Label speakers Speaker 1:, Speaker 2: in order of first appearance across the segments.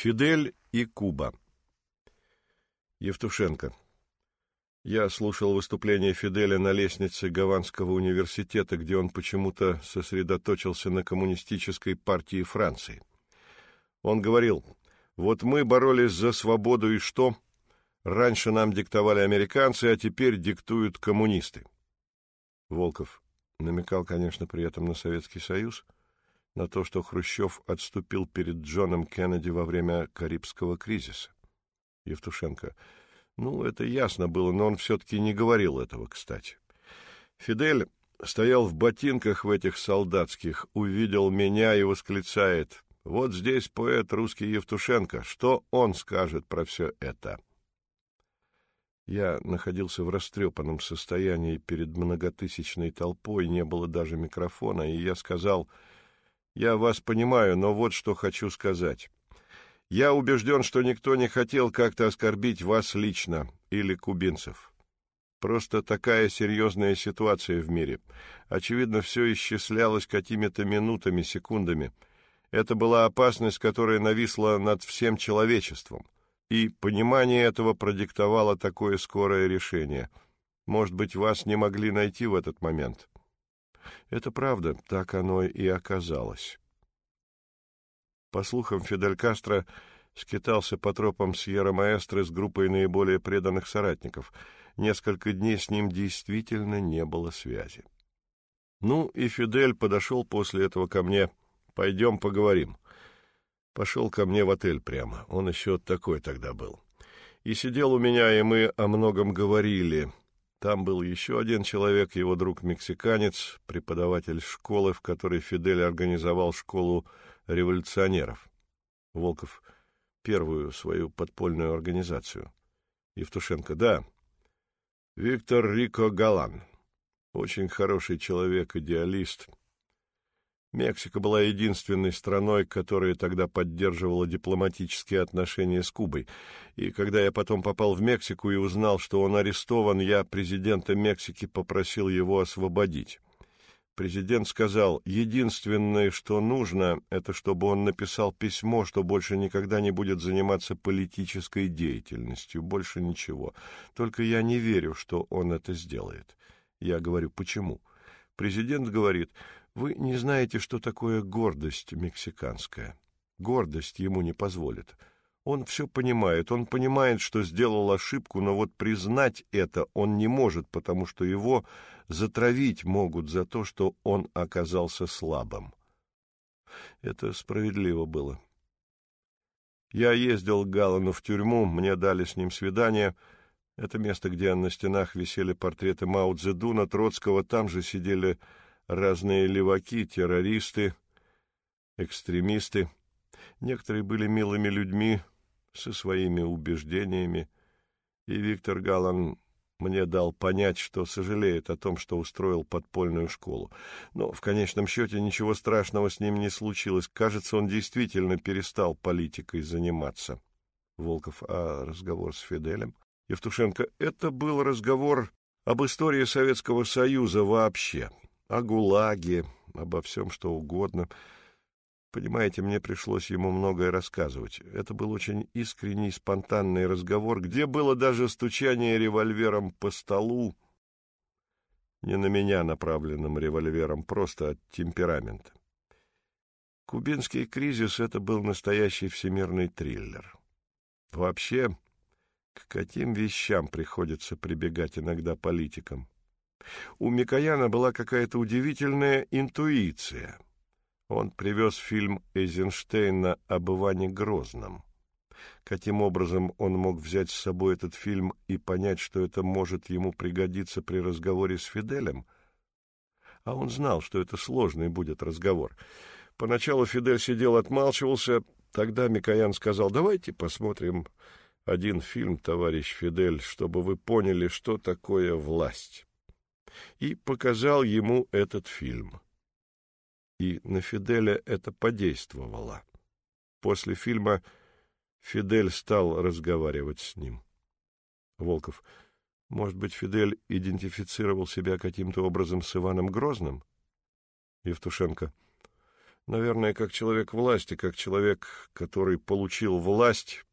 Speaker 1: Фидель и Куба. Евтушенко. Я слушал выступление Фиделя на лестнице Гаванского университета, где он почему-то сосредоточился на коммунистической партии Франции. Он говорил, вот мы боролись за свободу и что? Раньше нам диктовали американцы, а теперь диктуют коммунисты. Волков намекал, конечно, при этом на Советский Союз — на то, что Хрущев отступил перед Джоном Кеннеди во время Карибского кризиса. Евтушенко. Ну, это ясно было, но он все-таки не говорил этого, кстати. Фидель стоял в ботинках в этих солдатских, увидел меня и восклицает. Вот здесь поэт русский Евтушенко. Что он скажет про все это? Я находился в растрепанном состоянии перед многотысячной толпой, не было даже микрофона, и я сказал я вас понимаю, но вот что хочу сказать. Я убежден, что никто не хотел как-то оскорбить вас лично или кубинцев. Просто такая серьезная ситуация в мире. Очевидно, все исчислялось какими-то минутами, секундами. Это была опасность, которая нависла над всем человечеством. И понимание этого продиктовало такое скорое решение. Может быть, вас не могли найти в этот момент. Это правда, так оно и оказалось. По слухам, Фидель Кастро скитался по тропам Сьерра-Маэстро с группой наиболее преданных соратников. Несколько дней с ним действительно не было связи. Ну, и Фидель подошел после этого ко мне. «Пойдем поговорим». Пошел ко мне в отель прямо. Он еще такой тогда был. И сидел у меня, и мы о многом говорили. Там был еще один человек, его друг-мексиканец, преподаватель школы, в которой Фидель организовал школу революционеров. Волков — первую свою подпольную организацию. Евтушенко — да. Виктор Рико Галан. Очень хороший человек, идеалист. Мексика была единственной страной, которая тогда поддерживала дипломатические отношения с Кубой. И когда я потом попал в Мексику и узнал, что он арестован, я президента Мексики попросил его освободить. Президент сказал, единственное, что нужно, это чтобы он написал письмо, что больше никогда не будет заниматься политической деятельностью, больше ничего. Только я не верю, что он это сделает. Я говорю, почему? Президент говорит, вы не знаете, что такое гордость мексиканская. Гордость ему не позволит. Он все понимает, он понимает, что сделал ошибку, но вот признать это он не может, потому что его затравить могут за то, что он оказался слабым. Это справедливо было. Я ездил к Галану в тюрьму, мне дали с ним свидание. Это место, где на стенах висели портреты Мао Цзэдуна, Троцкого, там же сидели разные леваки, террористы, экстремисты. Некоторые были милыми людьми со своими убеждениями, и Виктор Галан мне дал понять, что сожалеет о том, что устроил подпольную школу. Но в конечном счете ничего страшного с ним не случилось. Кажется, он действительно перестал политикой заниматься. Волков, а разговор с Фиделем? Евтушенко, это был разговор об истории Советского Союза вообще, о ГУЛАГе, обо всем, что угодно — Понимаете, мне пришлось ему многое рассказывать. Это был очень искренний, спонтанный разговор, где было даже стучание револьвером по столу. Не на меня направленным револьвером, просто от темперамента. Кубинский кризис — это был настоящий всемирный триллер. Вообще, к каким вещам приходится прибегать иногда политикам? У Микояна была какая-то удивительная интуиция — он привез фильм Эйзенштейна об Иване Грозном. Каким образом он мог взять с собой этот фильм и понять, что это может ему пригодиться при разговоре с Фиделем? А он знал, что это сложный будет разговор. Поначалу Фидель сидел, отмалчивался. Тогда Микоян сказал, давайте посмотрим один фильм, товарищ Фидель, чтобы вы поняли, что такое власть. И показал ему этот фильм и на Фиделя это подействовало. После фильма Фидель стал разговаривать с ним. Волков. Может быть, Фидель идентифицировал себя каким-то образом с Иваном Грозным? Евтушенко. Наверное, как человек власти, как человек, который получил власть,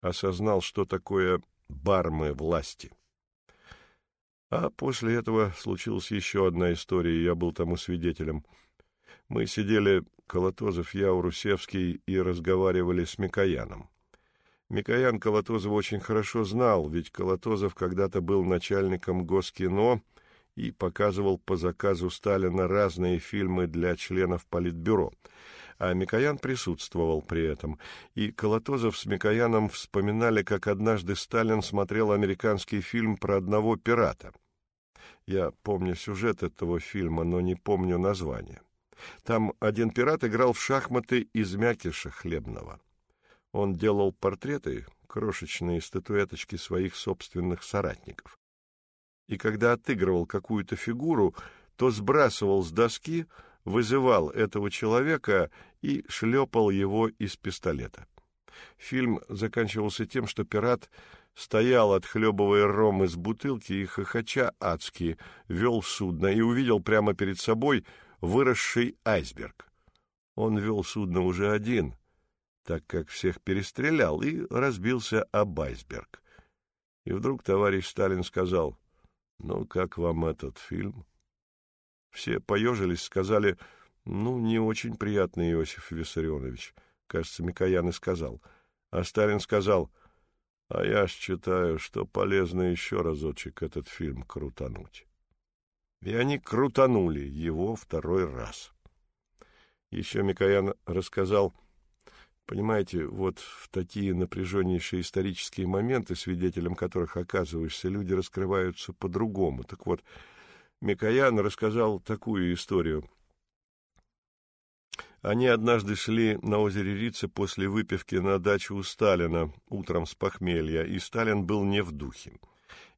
Speaker 1: осознал, что такое бармы власти. А после этого случилась еще одна история, и я был тому свидетелем. Мы сидели, Колотозов, я, Урусевский, и разговаривали с Микояном. Микоян Колотозова очень хорошо знал, ведь Колотозов когда-то был начальником Госкино и показывал по заказу Сталина разные фильмы для членов Политбюро — а Микоян присутствовал при этом, и Колотозов с Микояном вспоминали, как однажды Сталин смотрел американский фильм про одного пирата. Я помню сюжет этого фильма, но не помню название. Там один пират играл в шахматы из мякиша хлебного. Он делал портреты, крошечные статуэточки своих собственных соратников. И когда отыгрывал какую-то фигуру, то сбрасывал с доски вызывал этого человека и шлепал его из пистолета. Фильм заканчивался тем, что пират стоял, отхлебывая ром из бутылки и хохоча адски, вел судно и увидел прямо перед собой выросший айсберг. Он вел судно уже один, так как всех перестрелял, и разбился об айсберг. И вдруг товарищ Сталин сказал, «Ну, как вам этот фильм?» Все поежились, сказали, ну, не очень приятный Иосиф Виссарионович. Кажется, Микоян и сказал. А Сталин сказал, а я считаю, что полезно еще разочек этот фильм крутануть. И они крутанули его второй раз. Еще Микоян рассказал, понимаете, вот в такие напряженнейшие исторические моменты, свидетелем которых оказываешься, люди раскрываются по-другому. Так вот, Микоян рассказал такую историю. Они однажды шли на озере Рице после выпивки на дачу у Сталина утром с похмелья, и Сталин был не в духе.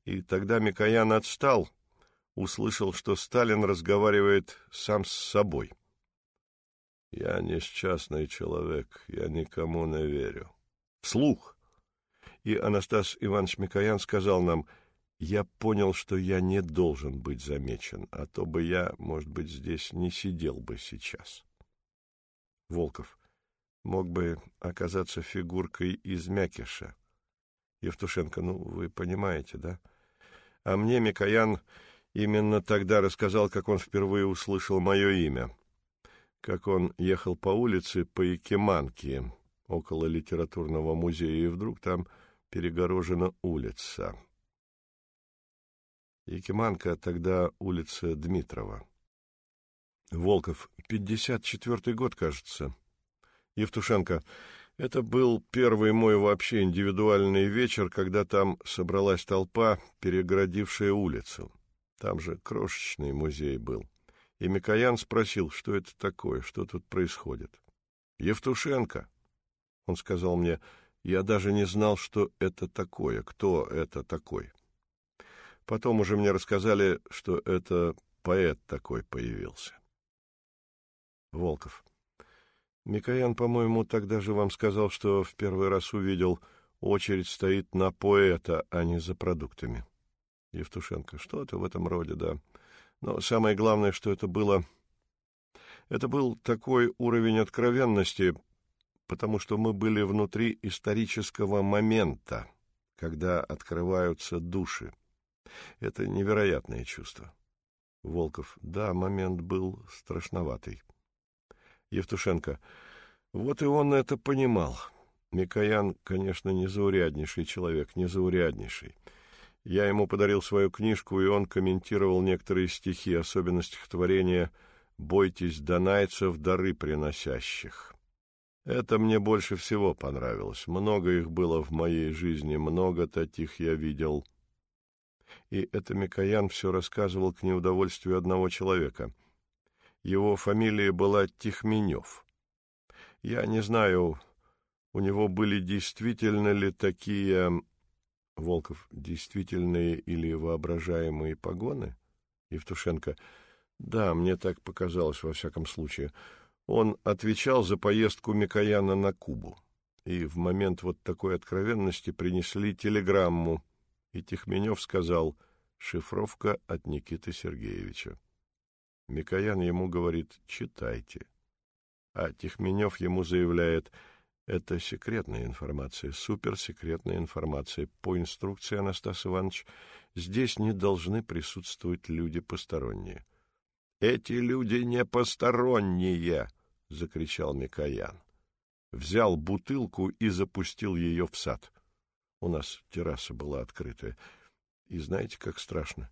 Speaker 1: И тогда Микоян отстал, услышал, что Сталин разговаривает сам с собой. «Я несчастный человек, я никому не верю». Вслух. И Анастас Иванович Микоян сказал нам — я понял, что я не должен быть замечен, а то бы я, может быть, здесь не сидел бы сейчас. Волков мог бы оказаться фигуркой из мякиша. Евтушенко, ну, вы понимаете, да? А мне Микоян именно тогда рассказал, как он впервые услышал мое имя. Как он ехал по улице по Якиманке, около литературного музея, и вдруг там перегорожена улица. Якиманка, тогда улица Дмитрова. Волков, 54-й год, кажется. Евтушенко, это был первый мой вообще индивидуальный вечер, когда там собралась толпа, перегородившая улицу. Там же крошечный музей был. И Микоян спросил, что это такое, что тут происходит. «Евтушенко!» Он сказал мне, я даже не знал, что это такое, кто это такой. Потом уже мне рассказали, что это поэт такой появился. Волков. Микоян, по-моему, тогда же вам сказал, что в первый раз увидел, очередь стоит на поэта, а не за продуктами. Евтушенко. Что-то в этом роде, да. Но самое главное, что это было... Это был такой уровень откровенности, потому что мы были внутри исторического момента, когда открываются души. Это невероятное чувство. Волков. Да, момент был страшноватый. Евтушенко. Вот и он это понимал. Микоян, конечно, незауряднейший человек, незауряднейший. Я ему подарил свою книжку, и он комментировал некоторые стихи, особенно стихотворение «Бойтесь донайцев, дары приносящих». Это мне больше всего понравилось. Много их было в моей жизни, много таких я видел — и это Микоян все рассказывал к неудовольствию одного человека. Его фамилия была Тихменев. Я не знаю, у него были действительно ли такие... Волков, действительные или воображаемые погоны? Евтушенко, да, мне так показалось во всяком случае. Он отвечал за поездку Микояна на Кубу. И в момент вот такой откровенности принесли телеграмму и Тихменев сказал «Шифровка от Никиты Сергеевича». Микоян ему говорит «Читайте». А Тихменев ему заявляет, это секретная информация, суперсекретная информация. По инструкции, Анастас Иванович, здесь не должны присутствовать люди посторонние. — Эти люди не посторонние! — закричал Микоян. Взял бутылку и запустил ее в сад. У нас терраса была открытая. И знаете, как страшно?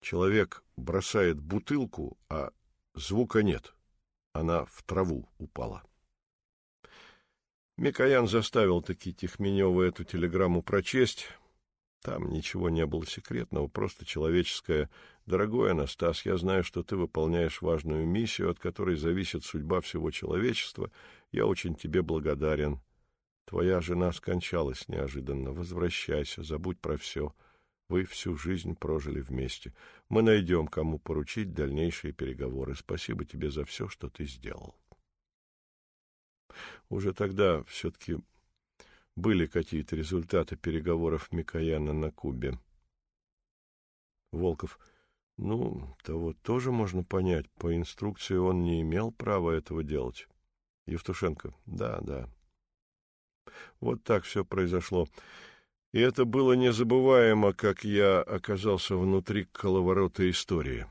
Speaker 1: Человек бросает бутылку, а звука нет. Она в траву упала. Микоян заставил таки Тихменева эту телеграмму прочесть. Там ничего не было секретного, просто человеческое. «Дорогой Анастас, я знаю, что ты выполняешь важную миссию, от которой зависит судьба всего человечества. Я очень тебе благодарен. Твоя жена скончалась неожиданно. Возвращайся, забудь про все. Вы всю жизнь прожили вместе. Мы найдем, кому поручить дальнейшие переговоры. Спасибо тебе за все, что ты сделал». Уже тогда все-таки были какие-то результаты переговоров Микояна на Кубе. Волков. Ну, того тоже можно понять. По инструкции он не имел права этого делать. Евтушенко. Да, да. Вот так все произошло. И это было незабываемо, как я оказался внутри коловорота истории.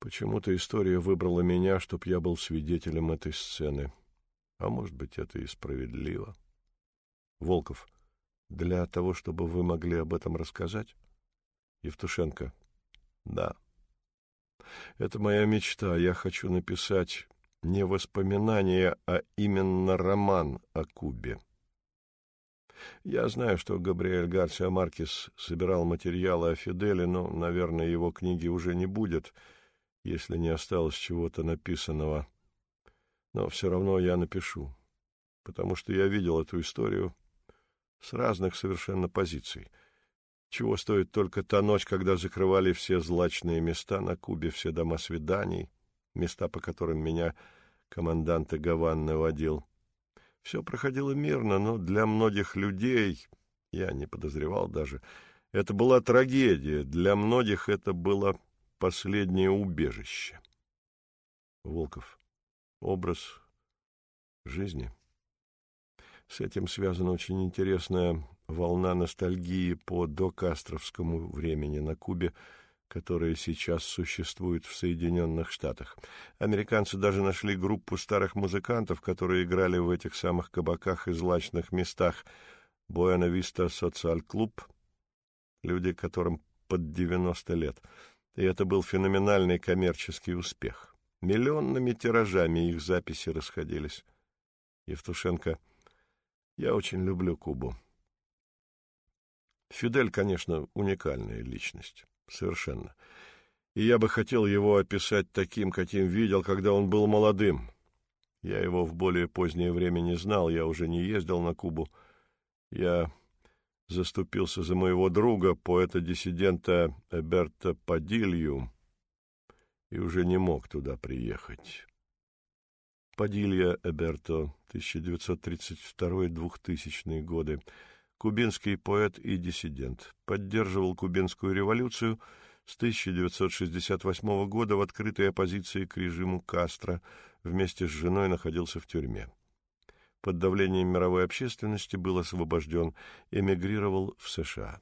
Speaker 1: Почему-то история выбрала меня, чтоб я был свидетелем этой сцены. А может быть, это и справедливо. Волков. Для того, чтобы вы могли об этом рассказать? Евтушенко. Да. Это моя мечта. Я хочу написать не воспоминания, а именно роман о Кубе. Я знаю, что Габриэль Гарсиа Маркес собирал материалы о Фиделе, но, наверное, его книги уже не будет, если не осталось чего-то написанного. Но все равно я напишу, потому что я видел эту историю с разных совершенно позиций. Чего стоит только та ночь, когда закрывали все злачные места на Кубе, все дома свиданий, места, по которым меня командант Гаванны водил. Все проходило мирно, но для многих людей, я не подозревал даже, это была трагедия, для многих это было последнее убежище. Волков образ жизни. С этим связана очень интересная волна ностальгии по докастровскому времени на Кубе, которая сейчас существует в Соединенных Штатах. Американцы даже нашли группу старых музыкантов, которые играли в этих самых кабаках и злачных местах. Буэна-Виста Социал-клуб, люди, которым под 90 лет. И это был феноменальный коммерческий успех. Миллионными тиражами их записи расходились. Евтушенко. Я очень люблю Кубу. Фидель, конечно, уникальная личность. Совершенно. И я бы хотел его описать таким, каким видел, когда он был молодым. Я его в более позднее время не знал, я уже не ездил на Кубу. Я заступился за моего друга, поэта-диссидента Эберта Падилью, и уже не мог туда приехать. Падилья Эберто, 1932-2000 годы, кубинский поэт и диссидент, поддерживал кубинскую революцию с 1968 года в открытой оппозиции к режиму Кастро, вместе с женой находился в тюрьме. Под давлением мировой общественности был освобожден, эмигрировал в США.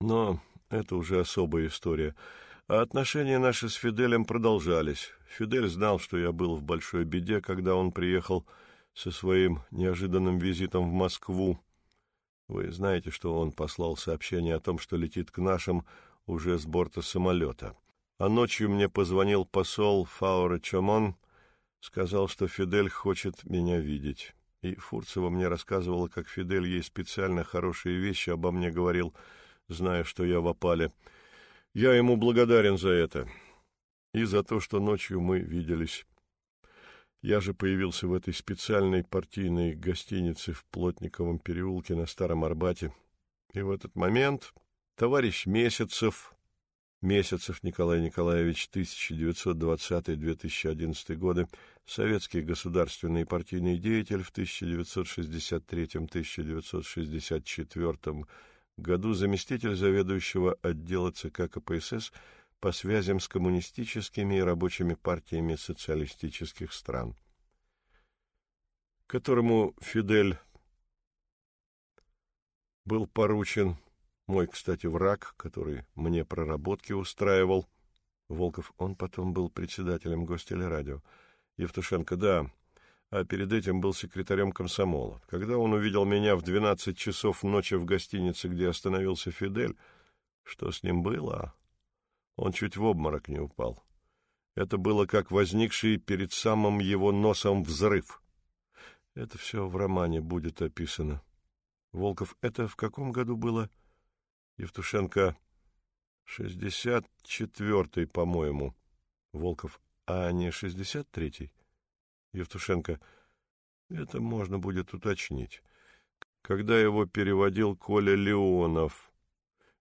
Speaker 1: Но это уже особая история – а отношения наши с Фиделем продолжались. Фидель знал, что я был в большой беде, когда он приехал со своим неожиданным визитом в Москву. Вы знаете, что он послал сообщение о том, что летит к нашим уже с борта самолета. А ночью мне позвонил посол Фауре Чомон, сказал, что Фидель хочет меня видеть. И Фурцева мне рассказывала, как Фидель ей специально хорошие вещи обо мне говорил, зная, что я в опале. Я ему благодарен за это и за то, что ночью мы виделись. Я же появился в этой специальной партийной гостинице в Плотниковом переулке на Старом Арбате. И в этот момент товарищ Месяцев, Месяцев Николай Николаевич, 1920-2011 годы, советский государственный партийный деятель в 1963-1964 году заместитель заведующего отдела ЦК КПСС по связям с коммунистическими и рабочими партиями социалистических стран, которому Фидель был поручен мой, кстати, враг, который мне проработки устраивал. Волков, он потом был председателем гостелерадио. Евтушенко, да, а перед этим был секретарем комсомола. Когда он увидел меня в двенадцать часов ночи в гостинице, где остановился Фидель, что с ним было? Он чуть в обморок не упал. Это было как возникший перед самым его носом взрыв. Это все в романе будет описано. Волков, это в каком году было? Евтушенко, шестьдесят четвертый, по-моему. Волков, а не шестьдесят третий? Евтушенко, это можно будет уточнить. Когда его переводил Коля Леонов,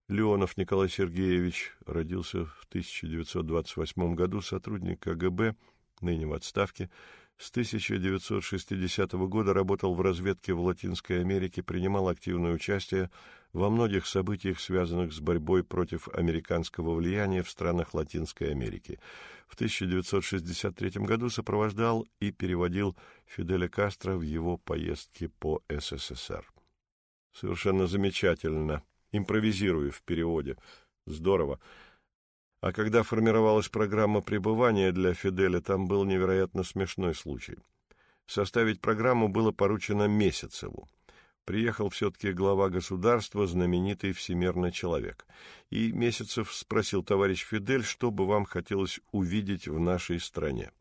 Speaker 1: Леонов Николай Сергеевич родился в 1928 году, сотрудник КГБ, ныне в отставке. С 1960 года работал в разведке в Латинской Америке, принимал активное участие во многих событиях, связанных с борьбой против американского влияния в странах Латинской Америки. В 1963 году сопровождал и переводил Фиделя Кастро в его поездки по СССР. Совершенно замечательно импровизирую в переводе. Здорово. А когда формировалась программа пребывания для Фиделя, там был невероятно смешной случай. Составить программу было поручено Месяцеву. Приехал все-таки глава государства, знаменитый всемирный человек. И Месяцев спросил товарищ Фидель, что бы вам хотелось увидеть в нашей стране.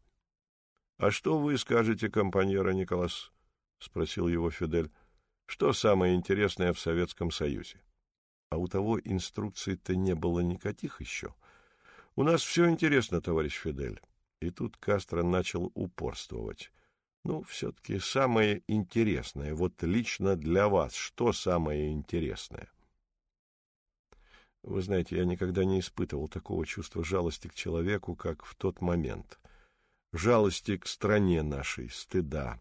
Speaker 1: — А что вы скажете, компаньера Николас? — спросил его Фидель. — Что самое интересное в Советском Союзе? — а у того инструкций-то не было никаких еще. У нас все интересно, товарищ Фидель. И тут Кастро начал упорствовать. Ну, все-таки самое интересное, вот лично для вас, что самое интересное? Вы знаете, я никогда не испытывал такого чувства жалости к человеку, как в тот момент. Жалости к стране нашей, стыда.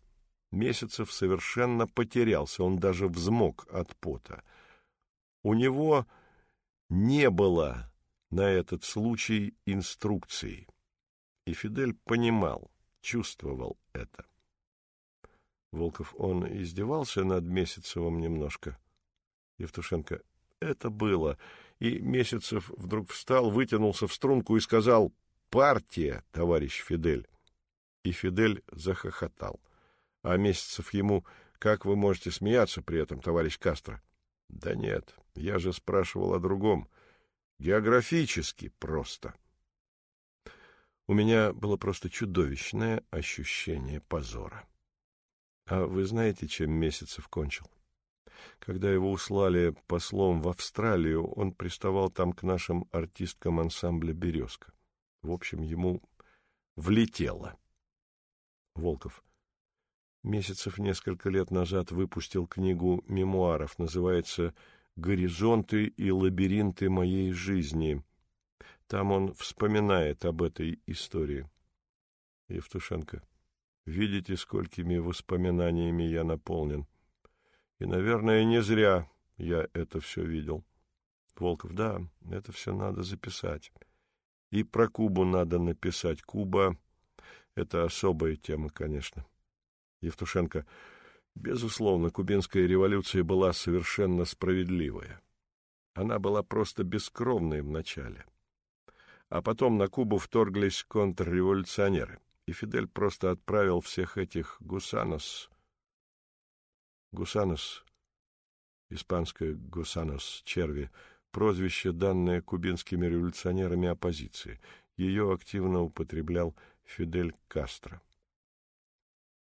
Speaker 1: Месяцев совершенно потерялся, он даже взмок от пота. У него не было на этот случай инструкций, и Фидель понимал, чувствовал это. Волков, он издевался над Месяцевым немножко. Евтушенко, это было. И Месяцев вдруг встал, вытянулся в струнку и сказал «Партия, товарищ Фидель». И Фидель захохотал. А Месяцев ему «Как вы можете смеяться при этом, товарищ Кастро?» Да нет, я же спрашивал о другом. Географически просто. У меня было просто чудовищное ощущение позора. А вы знаете, чем Месяцев кончил? Когда его услали послом в Австралию, он приставал там к нашим артисткам ансамбля «Березка». В общем, ему влетело. Волков. Месяцев несколько лет назад выпустил книгу мемуаров, называется «Горизонты и лабиринты моей жизни». Там он вспоминает об этой истории. Евтушенко. Видите, сколькими воспоминаниями я наполнен. И, наверное, не зря я это все видел. Волков. Да, это все надо записать. И про Кубу надо написать. Куба — это особая тема, конечно. Евтушенко. Безусловно, кубинская революция была совершенно справедливая. Она была просто бескровной вначале. А потом на Кубу вторглись контрреволюционеры, и Фидель просто отправил всех этих гусанос... Гусанос, испанское гусанос, черви, прозвище, данное кубинскими революционерами оппозиции. Ее активно употреблял Фидель Кастро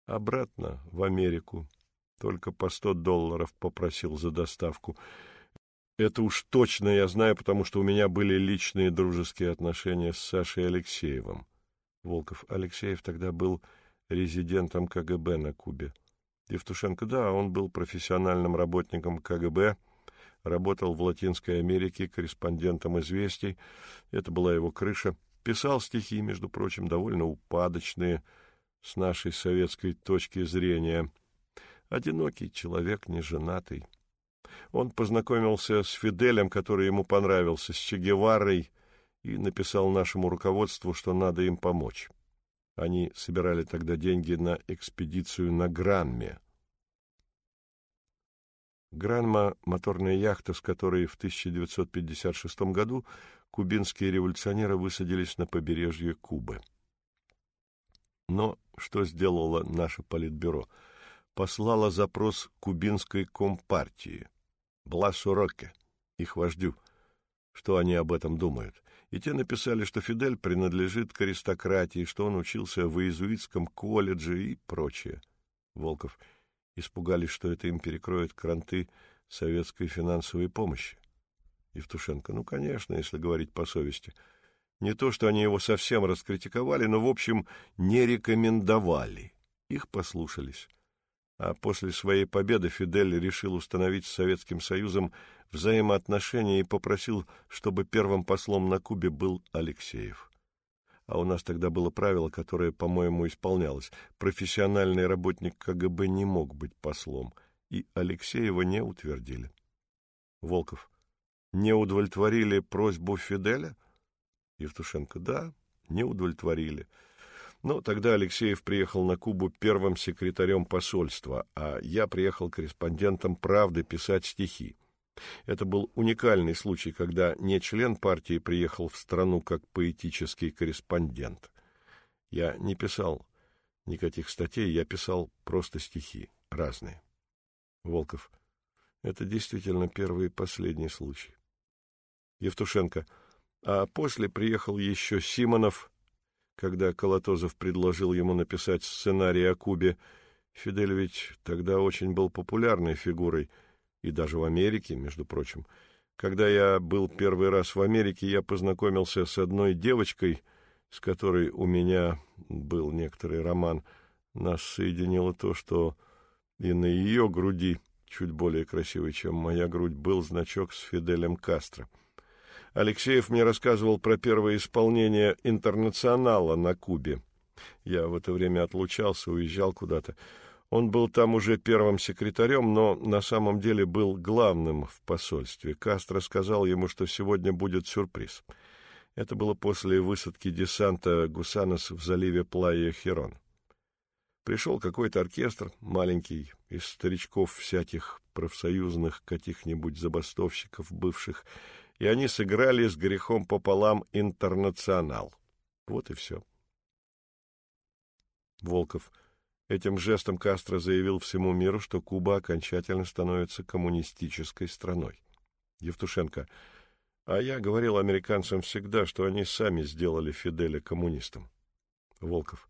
Speaker 1: обратно в Америку. Только по сто долларов попросил за доставку. Это уж точно я знаю, потому что у меня были личные дружеские отношения с Сашей Алексеевым. Волков Алексеев тогда был резидентом КГБ на Кубе. Евтушенко, да, он был профессиональным работником КГБ, работал в Латинской Америке корреспондентом «Известий». Это была его крыша. Писал стихи, между прочим, довольно упадочные, с нашей советской точки зрения. Одинокий человек, неженатый. Он познакомился с Фиделем, который ему понравился, с Че Геварой и написал нашему руководству, что надо им помочь. Они собирали тогда деньги на экспедицию на Гранме. Гранма — моторная яхта, с которой в 1956 году кубинские революционеры высадились на побережье Кубы. Но что сделало наше политбюро? Послало запрос кубинской компартии, Бласу Роке, их вождю, что они об этом думают. И те написали, что Фидель принадлежит к аристократии, что он учился в иезуитском колледже и прочее. Волков испугались, что это им перекроет кранты советской финансовой помощи. Евтушенко, ну, конечно, если говорить по совести. Не то, что они его совсем раскритиковали, но, в общем, не рекомендовали. Их послушались. А после своей победы Фидель решил установить с Советским Союзом взаимоотношения и попросил, чтобы первым послом на Кубе был Алексеев. А у нас тогда было правило, которое, по-моему, исполнялось. Профессиональный работник КГБ не мог быть послом, и Алексеева не утвердили. Волков. Не удовлетворили просьбу Фиделя? Евтушенко. Да, не удовлетворили. Но тогда Алексеев приехал на Кубу первым секретарем посольства, а я приехал корреспондентом «Правды» писать стихи. Это был уникальный случай, когда не член партии приехал в страну как поэтический корреспондент. Я не писал никаких статей, я писал просто стихи, разные. Волков. Это действительно первый и последний случай. Евтушенко. А после приехал еще Симонов когда Колотозов предложил ему написать сценарий о Кубе, Фидель ведь тогда очень был популярной фигурой, и даже в Америке, между прочим. Когда я был первый раз в Америке, я познакомился с одной девочкой, с которой у меня был некоторый роман. Нас соединило то, что и на ее груди, чуть более красивой, чем моя грудь, был значок с Фиделем Кастро. Алексеев мне рассказывал про первое исполнение «Интернационала» на Кубе. Я в это время отлучался, уезжал куда-то. Он был там уже первым секретарем, но на самом деле был главным в посольстве. Кастро сказал ему, что сегодня будет сюрприз. Это было после высадки десанта «Гусанос» в заливе Плая-Херон. Пришел какой-то оркестр, маленький, из старичков всяких профсоюзных каких-нибудь забастовщиков бывших, и они сыграли с грехом пополам «Интернационал». Вот и все. Волков. Этим жестом Кастро заявил всему миру, что Куба окончательно становится коммунистической страной. Евтушенко. А я говорил американцам всегда, что они сами сделали Фиделя коммунистом. Волков.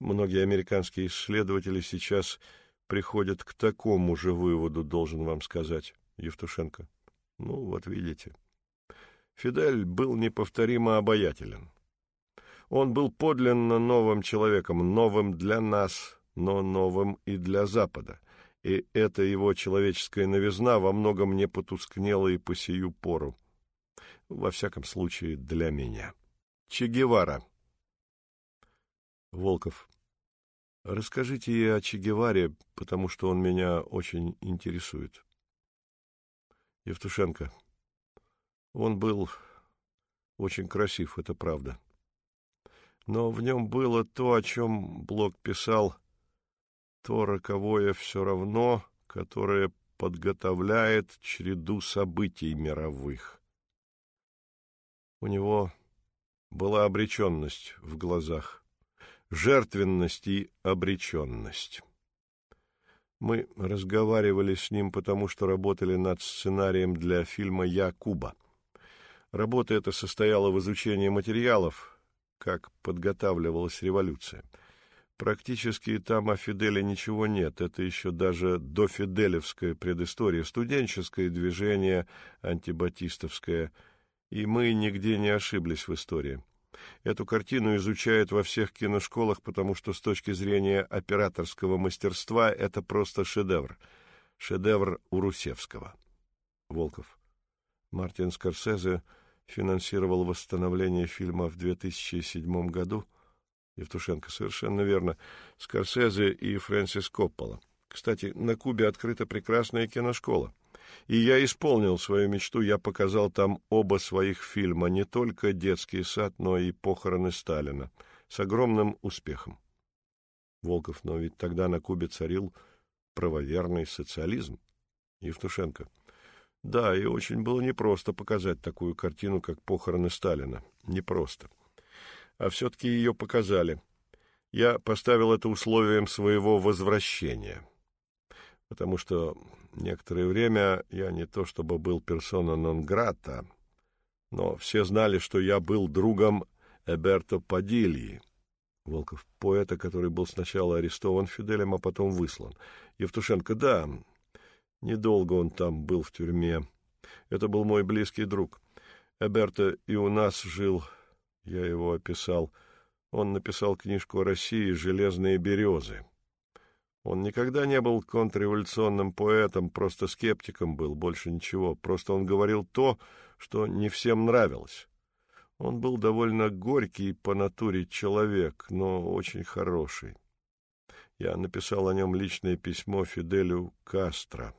Speaker 1: Многие американские исследователи сейчас приходят к такому же выводу, должен вам сказать. Евтушенко. Ну, вот видите. Фидель был неповторимо обаятелен. Он был подлинно новым человеком, новым для нас, но новым и для Запада. И эта его человеческая новизна во многом не потускнела и по сию пору. Во всяком случае, для меня. Че Гевара. Волков. Расскажите ей о Че Геваре, потому что он меня очень интересует. Евтушенко. Он был очень красив, это правда. Но в нем было то, о чем Блок писал, то роковое все равно, которое подготовляет череду событий мировых. У него была обреченность в глазах, жертвенность и обреченность. Мы разговаривали с ним, потому что работали над сценарием для фильма «Я Куба». Работа эта состояла в изучении материалов, как подготавливалась революция. Практически там о Фиделе ничего нет, это еще даже дофиделевская предыстория, студенческое движение антибатистовское, и мы нигде не ошиблись в истории. Эту картину изучают во всех киношколах, потому что с точки зрения операторского мастерства это просто шедевр. Шедевр Урусевского. Волков. Мартин Скорсезе финансировал восстановление фильма в 2007 году. Евтушенко, совершенно верно. Скорсезе и Фрэнсис Коппола. Кстати, на Кубе открыта прекрасная киношкола. И я исполнил свою мечту, я показал там оба своих фильма, не только «Детский сад», но и «Похороны Сталина», с огромным успехом. Волков, но ведь тогда на Кубе царил правоверный социализм. Евтушенко. Да, и очень было непросто показать такую картину, как похороны Сталина. Непросто. А все-таки ее показали. Я поставил это условием своего возвращения. Потому что некоторое время я не то чтобы был персона нон-грата, но все знали, что я был другом Эберто Падильи, Волков, поэта, который был сначала арестован Фиделем, а потом выслан. Евтушенко, да, недолго он там был в тюрьме. Это был мой близкий друг. Эберто и у нас жил, я его описал. Он написал книжку о России «Железные березы». Он никогда не был контрреволюционным поэтом, просто скептиком был, больше ничего. Просто он говорил то, что не всем нравилось. Он был довольно горький по натуре человек, но очень хороший. Я написал о нем личное письмо Фиделю Кастро.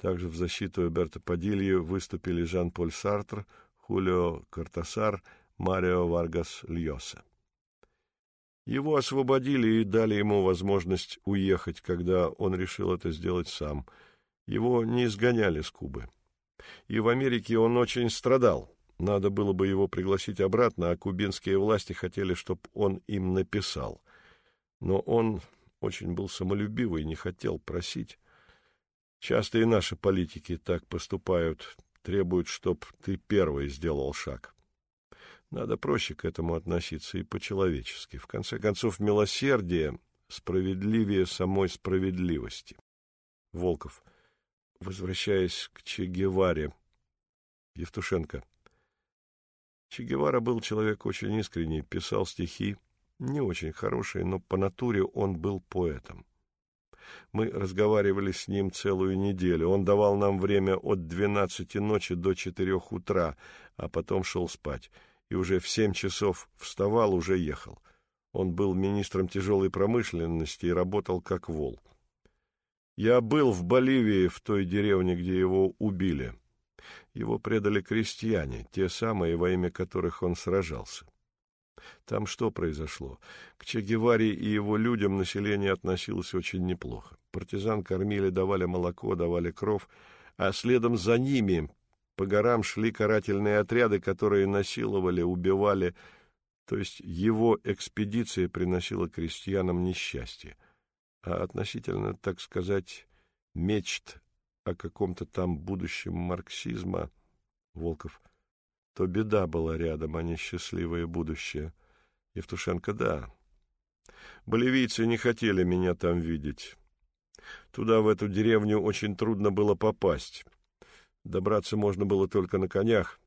Speaker 1: Также в защиту Эберта Падильи выступили Жан-Поль Сартр, Хулио Картасар, Марио Варгас Льоса. Его освободили и дали ему возможность уехать, когда он решил это сделать сам. Его не изгоняли с Кубы. И в Америке он очень страдал. Надо было бы его пригласить обратно, а кубинские власти хотели, чтобы он им написал. Но он очень был самолюбивый и не хотел просить. Часто и наши политики так поступают, требуют, чтоб ты первый сделал шаг. Надо проще к этому относиться и по-человечески. В конце концов, милосердие справедливее самой справедливости. Волков, возвращаясь к Че Геваре, Евтушенко, Че Гевара был человек очень искренний, писал стихи, не очень хорошие, но по натуре он был поэтом. Мы разговаривали с ним целую неделю. Он давал нам время от двенадцати ночи до четырех утра, а потом шел спать. И уже в семь часов вставал, уже ехал. Он был министром тяжелой промышленности и работал как вол. Я был в Боливии, в той деревне, где его убили. Его предали крестьяне, те самые, во имя которых он сражался. Там что произошло? К Че Геваре и его людям население относилось очень неплохо. Партизан кормили, давали молоко, давали кров, а следом за ними по горам шли карательные отряды, которые насиловали, убивали, то есть его экспедиция приносила крестьянам несчастье. А относительно, так сказать, мечт о каком-то там будущем марксизма, Волков, то беда была рядом, а не счастливое будущее. Евтушенко, да. Боливийцы не хотели меня там видеть. Туда, в эту деревню, очень трудно было попасть. Добраться можно было только на конях,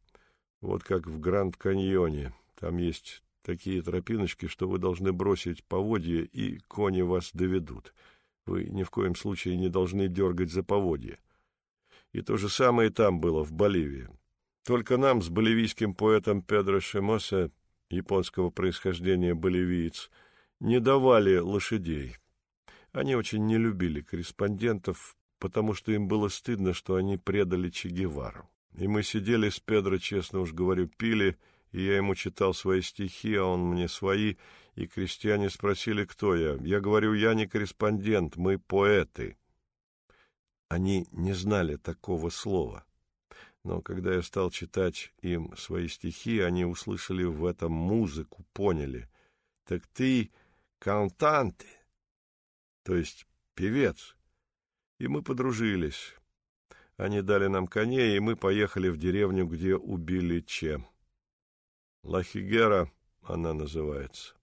Speaker 1: вот как в Гранд-каньоне. Там есть такие тропиночки, что вы должны бросить поводья, и кони вас доведут. Вы ни в коем случае не должны дергать за поводья. И то же самое там было, в Боливии. Только нам с боливийским поэтом Педро Шемосе, японского происхождения боливиец, не давали лошадей. Они очень не любили корреспондентов, потому что им было стыдно, что они предали Че Гевару. И мы сидели с Педро, честно уж говорю, пили, и я ему читал свои стихи, а он мне свои, и крестьяне спросили, кто я. Я говорю, я не корреспондент, мы поэты. Они не знали такого слова. Но когда я стал читать им свои стихи, они услышали в этом музыку, поняли. Так ты кантанте, то есть певец. И мы подружились. Они дали нам коней, и мы поехали в деревню, где убили Че. Лахигера она называется.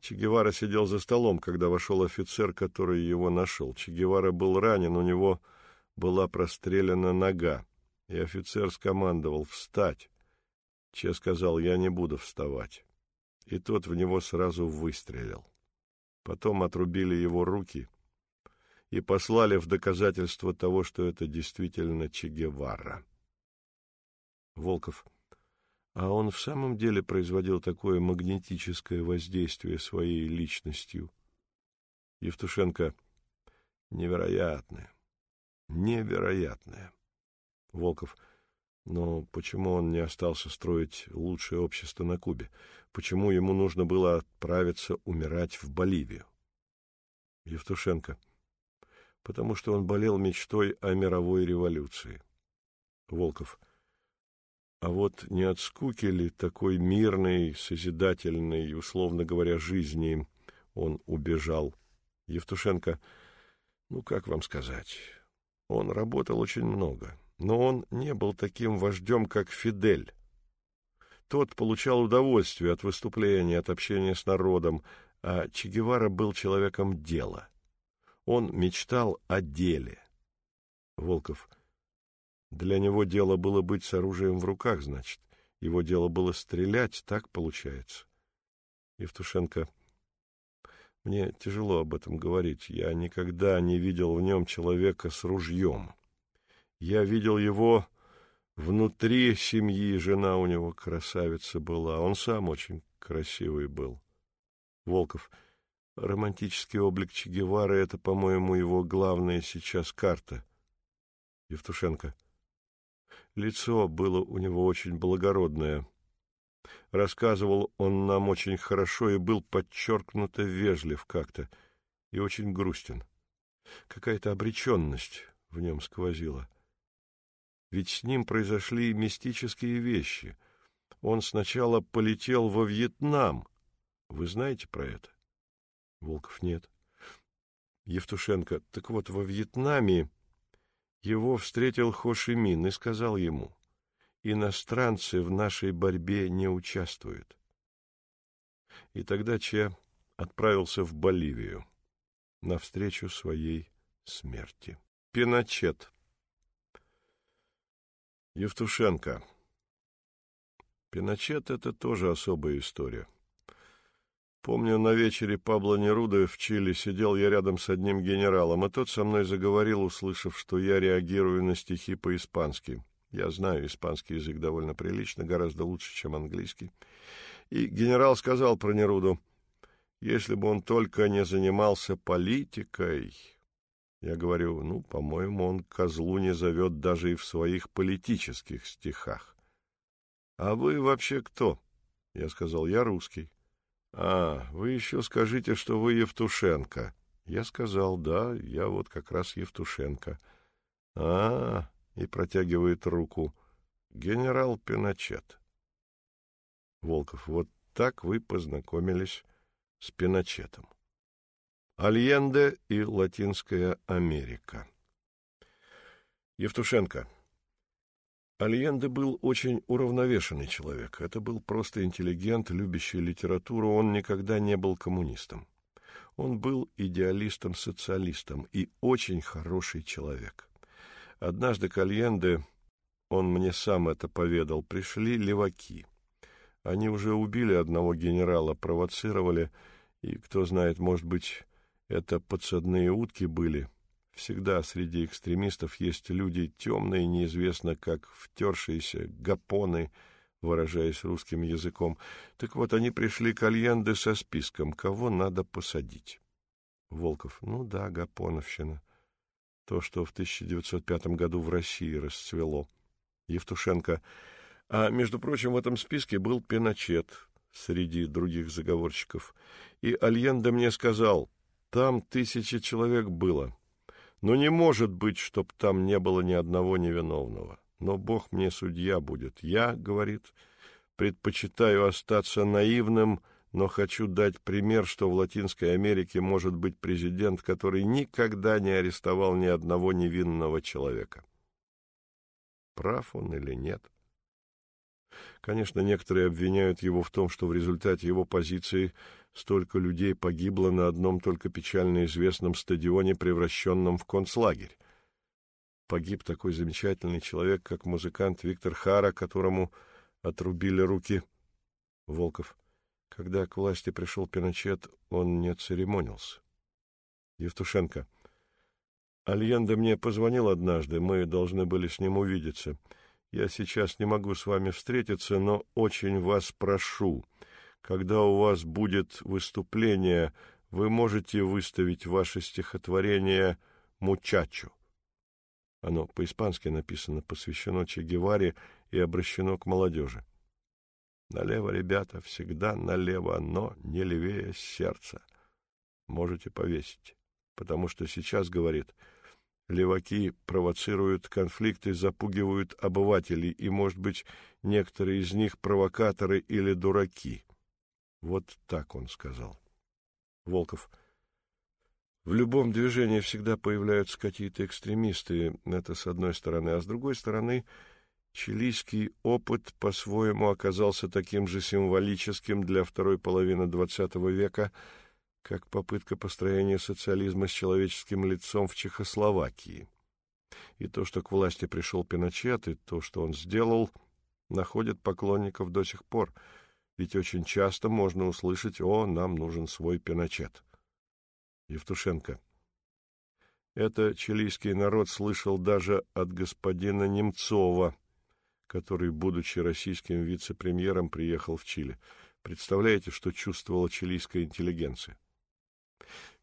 Speaker 1: Че Гевара сидел за столом, когда вошел офицер, который его нашел. Че Гевара был ранен, у него была прострелена нога, и офицер скомандовал «Встать!». Че сказал «Я не буду вставать». И тот в него сразу выстрелил. Потом отрубили его руки и послали в доказательство того, что это действительно Че Гевара. Волков а он в самом деле производил такое магнетическое воздействие своей личностью. Евтушенко невероятное. невероятное. Волков. Но почему он не остался строить лучшее общество на Кубе? Почему ему нужно было отправиться умирать в Боливию? Евтушенко. Потому что он болел мечтой о мировой революции. Волков. А вот не от скуки ли такой мирной, созидательной, условно говоря, жизни он убежал? Евтушенко. Ну, как вам сказать? Он работал очень много но он не был таким вождем, как Фидель. Тот получал удовольствие от выступления, от общения с народом, а Че Гевара был человеком дела. Он мечтал о деле. Волков. Для него дело было быть с оружием в руках, значит. Его дело было стрелять, так получается. Евтушенко. Мне тяжело об этом говорить. Я никогда не видел в нем человека с ружьем. Я видел его внутри семьи, жена у него красавица была, он сам очень красивый был. Волков. Романтический облик Че Гевары — это, по-моему, его главная сейчас карта. Евтушенко. Лицо было у него очень благородное. Рассказывал он нам очень хорошо и был подчеркнуто вежлив как-то и очень грустен. Какая-то обреченность в нем сквозила. Ведь с ним произошли мистические вещи. Он сначала полетел во Вьетнам. Вы знаете про это? Волков нет. Евтушенко. Так вот, во Вьетнаме его встретил Хо и сказал ему, иностранцы в нашей борьбе не участвуют. И тогда Че отправился в Боливию навстречу своей смерти. Пиночет. Евтушенко. Пиночет — это тоже особая история. Помню, на вечере Пабло Неруда в Чили сидел я рядом с одним генералом, и тот со мной заговорил, услышав, что я реагирую на стихи по-испански. Я знаю испанский язык довольно прилично, гораздо лучше, чем английский. И генерал сказал про Неруду, если бы он только не занимался политикой, я говорю, ну, по-моему, он козлу не зовет даже и в своих политических стихах. А вы вообще кто? Я сказал, я русский. А, вы еще скажите, что вы Евтушенко. Я сказал, да, я вот как раз Евтушенко. А, и протягивает руку. Генерал Пиночет. Волков, вот так вы познакомились с Пиночетом. Альенде и Латинская Америка. Евтушенко. Альенде был очень уравновешенный человек. Это был просто интеллигент, любящий литературу. Он никогда не был коммунистом. Он был идеалистом-социалистом и очень хороший человек. Однажды к Альенде, он мне сам это поведал, пришли леваки. Они уже убили одного генерала, провоцировали, и, кто знает, может быть, это подсадные утки были. Всегда среди экстремистов есть люди темные, неизвестно как втершиеся гапоны, выражаясь русским языком. Так вот, они пришли к Альенде со списком, кого надо посадить. Волков. Ну да, гапоновщина. То, что в 1905 году в России расцвело. Евтушенко. А, между прочим, в этом списке был Пиночет среди других заговорщиков. И Альенде мне сказал, там тысячи человек было. Но не может быть, чтоб там не было ни одного невиновного. Но Бог мне судья будет. Я, говорит, предпочитаю остаться наивным, но хочу дать пример, что в Латинской Америке может быть президент, который никогда не арестовал ни одного невинного человека. Прав он или нет? Конечно, некоторые обвиняют его в том, что в результате его позиции столько людей погибло на одном только печально известном стадионе, превращенном в концлагерь. Погиб такой замечательный человек, как музыкант Виктор Хара, которому отрубили руки. Волков. Когда к власти пришел Пиночет, он не церемонился. Евтушенко. Альенде мне позвонил однажды, мы должны были с ним увидеться. Я сейчас не могу с вами встретиться, но очень вас прошу, когда у вас будет выступление, вы можете выставить ваше стихотворение «Мучачу». Оно по-испански написано, посвящено Че Геваре и обращено к молодежи. Налево, ребята, всегда налево, но не левее сердца. Можете повесить. Потому что сейчас, говорит, леваки провоцируют конфликты, запугивают обывателей, и, может быть, некоторые из них провокаторы или дураки. Вот так он сказал. Волков. В любом движении всегда появляются какие-то экстремисты, это с одной стороны, а с другой стороны, чилийский опыт по-своему оказался таким же символическим для второй половины XX века, как попытка построения социализма с человеческим лицом в Чехословакии. И то, что к власти пришел Пиночет, и то, что он сделал, находят поклонников до сих пор, ведь очень часто можно услышать «О, нам нужен свой Пиночет». Евтушенко. Это чилийский народ слышал даже от господина Немцова, который, будучи российским вице-премьером, приехал в Чили. Представляете, что чувствовала чилийская интеллигенция?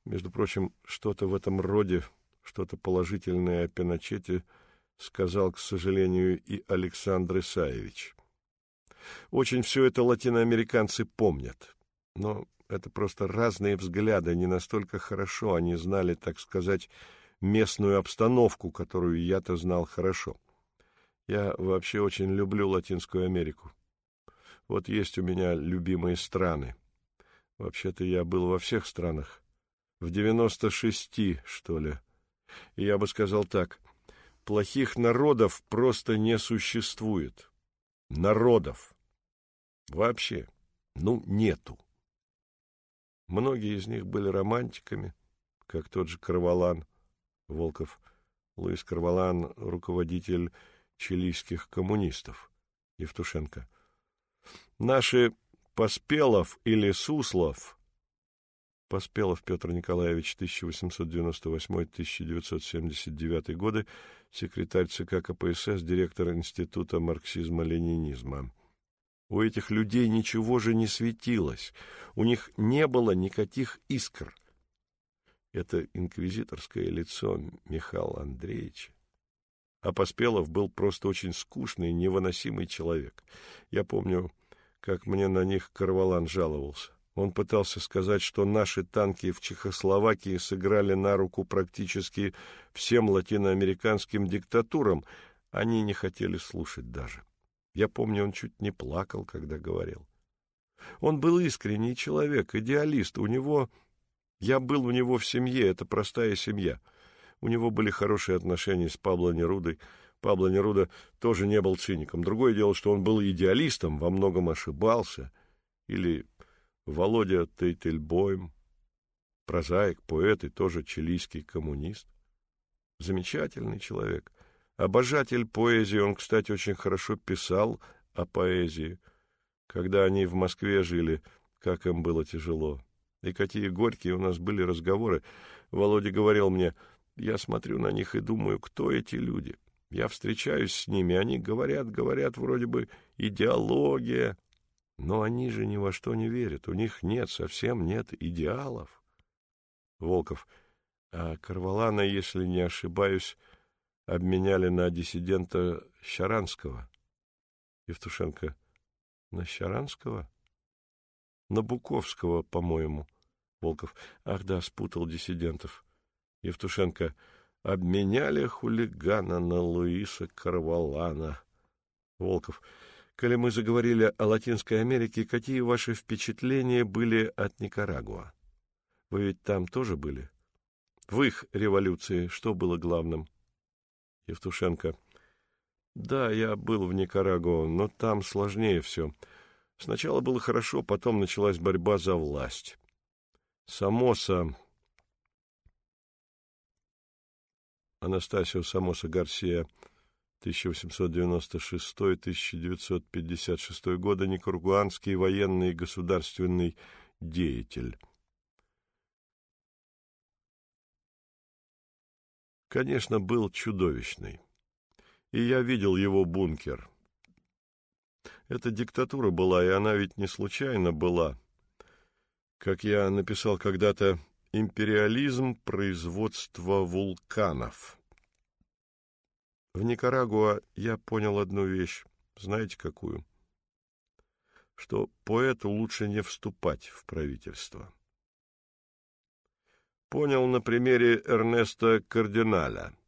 Speaker 1: Между прочим, что-то в этом роде, что-то положительное о Пиночете сказал, к сожалению, и Александр Исаевич. Очень все это латиноамериканцы помнят, но это просто разные взгляды, не настолько хорошо они знали, так сказать, местную обстановку, которую я-то знал хорошо. Я вообще очень люблю Латинскую Америку. Вот есть у меня любимые страны. Вообще-то я был во всех странах. В девяносто шести, что ли. И я бы сказал так. Плохих народов просто не существует. Народов. Вообще. Ну, нету. Многие из них были романтиками, как тот же Карвалан, Волков, Луис Карвалан, руководитель чилийских коммунистов, Евтушенко. Наши Поспелов или Суслов, Поспелов Петр Николаевич, 1898-1979 годы, секретарь ЦК КПСС, директор Института марксизма-ленинизма. У этих людей ничего же не светилось, у них не было никаких искр. Это инквизиторское лицо Михаила Андреевича. А Поспелов был просто очень скучный, невыносимый человек. Я помню, как мне на них Карвалан жаловался. Он пытался сказать, что наши танки в Чехословакии сыграли на руку практически всем латиноамериканским диктатурам. Они не хотели слушать даже. Я помню, он чуть не плакал, когда говорил. Он был искренний человек, идеалист. У него... Я был у него в семье, это простая семья. У него были хорошие отношения с Пабло Нерудой. Пабло Неруда тоже не был циником. Другое дело, что он был идеалистом, во многом ошибался. Или Володя Тейтельбойм, прозаик, поэт и тоже чилийский коммунист. Замечательный человек. Обожатель поэзии, он, кстати, очень хорошо писал о поэзии. Когда они в Москве жили, как им было тяжело. И какие горькие у нас были разговоры. Володя говорил мне, я смотрю на них и думаю, кто эти люди. Я встречаюсь с ними, они говорят, говорят, вроде бы идеология. Но они же ни во что не верят, у них нет, совсем нет идеалов. Волков, а Карвалана, если не ошибаюсь, обменяли на диссидента Щаранского. Евтушенко. На Щаранского? На Буковского, по-моему. Волков. Ах да, спутал диссидентов. Евтушенко. Обменяли хулигана на Луиса Карвалана. Волков. Коли мы заговорили о Латинской Америке, какие ваши впечатления были от Никарагуа? Вы ведь там тоже были? В их революции что было главным? Евтушенко. Да, я был в Никарагуа, но там сложнее все. Сначала было хорошо, потом началась борьба за власть. Самоса... Анастасио Самоса Гарсия, 1896-1956 годы, никарагуанский военный и государственный деятель. Конечно, был чудовищный. И я видел его бункер. Это диктатура была, и она ведь не случайно была. Как я написал когда-то, империализм производства вулканов. В Никарагуа я понял одну вещь. Знаете, какую? Что поэту лучше не вступать в правительство. Понял на примере Эрнеста Кардиналя —